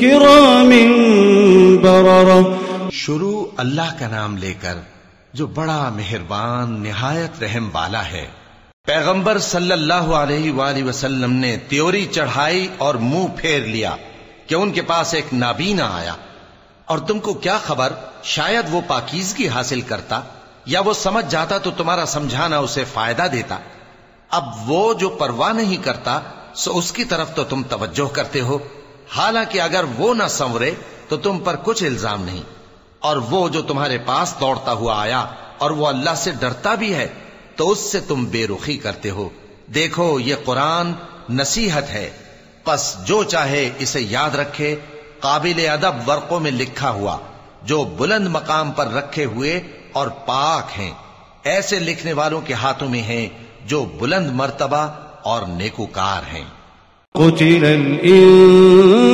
كرام بررة. شروع اللہ کا نام لے کر جو بڑا مہربان، نہایت رحم والا ہے۔ پیغمبر صلی اللہ علیہ وآلہ وسلم نے تیوری چڑھائی اور منہ پھیر لیا کہ ان کے پاس ایک نابینا آیا۔ اور تم کو کیا خبر؟ شاید وہ پاکیزگی حاصل کرتا یا وہ سمجھ جاتا تو تمہارا سمجھانا اسے فائدہ دیتا۔ اب وہ جو پرواہ نہیں کرتا، سو اس کی طرف تو تم توجہ کرتے ہو۔ حالانکہ اگر وہ نہ سنورے تو تم پر کچھ الزام نہیں۔ اور وہ جو تمہارے پاس دوڑتا ہوا آیا اور وہ اللہ سے ڈرتا بھی ہے، تو اس سے تم بے رخی کرتے ہو۔ دیکھو، یہ قرآن نصیحت ہے۔ پس جو چاہے اسے یاد رکھے، قابل ادب ورقوں میں لکھا ہوا، جو بلند مقام پر رکھے ہوئے اور پاک ہیں۔ ایسے لکھنے والوں کے ہاتھوں میں ہیں جو بلند مرتبہ اور نیکوکار ہیں۔ قتل الإنسان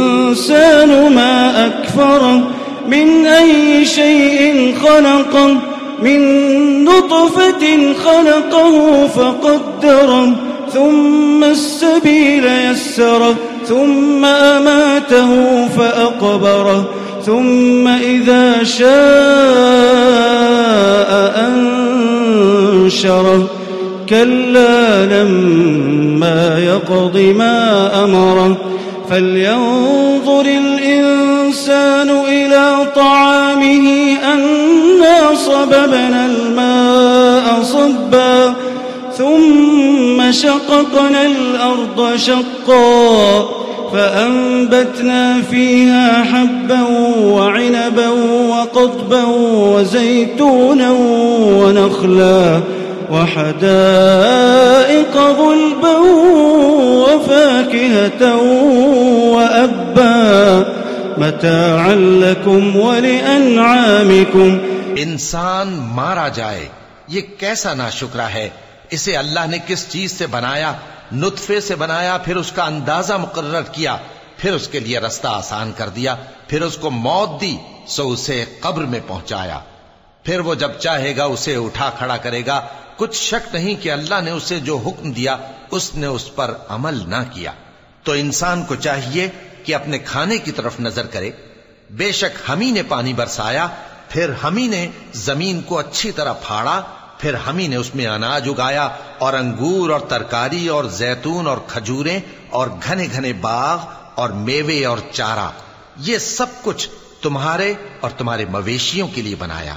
ما أكفره من أي شيء خلقه من نطفة خلقه فقدره ثم السبيل يسره ثم أماته فأقبره ثم إذا شاء أنشره كلا لما يقض ما أمره. فلينظر الإنسان إلى طعامه أنا صببنا الماء صبا. ثم شققنا الأرض شقا. فأنبتنا فيها حبا وعنبا وقضبا وزيتونا ونخلا. وحدائق غلبا وفاكهة وأبا. متاعا لكم ولأنعامكم. انسان مارا جائے، یہ کیسا نا ہے؟ اسے اللہ نے کس چیز سے بنایا؟ نطفے سے بنایا، پھر اس کا اندازہ مقرر کیا، پھر اس کے لیے رستہ آسان کر دیا، پھر اس کو موت دی، سو اسے قبر میں پہنچایا۔ پھر وہ جب چاہے گا اسے اٹھا کھڑا کرے گا۔ کچھ شک نہیں کہ اللہ نے اسے جو حکم دیا، اس نے اس پر عمل نہ کیا۔ تو انسان کو چاہیے کہ اپنے کھانے کی طرف نظر کرے۔ بے شک ہمی نے پانی برسایا، پھر ہمی نے زمین کو اچھی طرح پھاڑا، پھر ہمی نے اس میں اناج اگایا اور انگور اور ترکاری اور زیتون اور کھجوریں اور گھنے گھنے باغ اور میوے اور چارہ۔ یہ سب کچھ تمہارے اور تمہارے مویشیوں کے لیے بنایا۔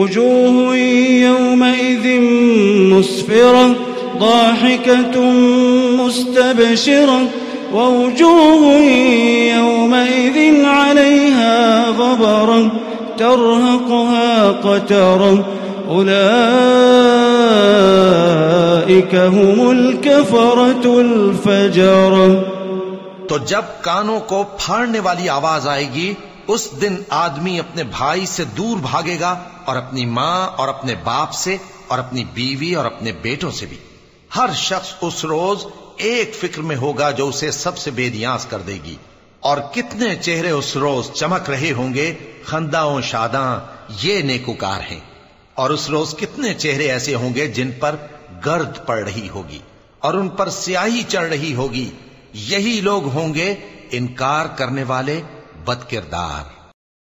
وجوه يومئذ مسفرة، ضاحكة مستبشرة، ووجوه يومئذ عليها غبرة، ترهقها قترة. أولئك هم الكفرة الفجرة. تو جب کانوں کو پھاڑنے والی آواز آئے گی اس دن آدمی اپنے بھائی سے دور بھاگے گا اور اپنی ماں اور اپنے باپ سے اور اپنی بیوی اور اپنے بیٹوں سے بھی۔ ہر شخص اس روز ایک فکر میں ہوگا جو اسے سب سے بے دیاس کر دے گی۔ اور کتنے چہرے اس روز چمک رہے ہوں گے۔ خنداؤں شاداں، یہ نیکوکار ہیں۔ اور اس روز کتنے چہرے ایسے ہوں گے جن پر گرد پڑ رہی ہوگی اور ان پر سیاہی چڑھ رہی ہوگی۔ یہی لوگ ہوں گے انکار کرنے والے بد کردار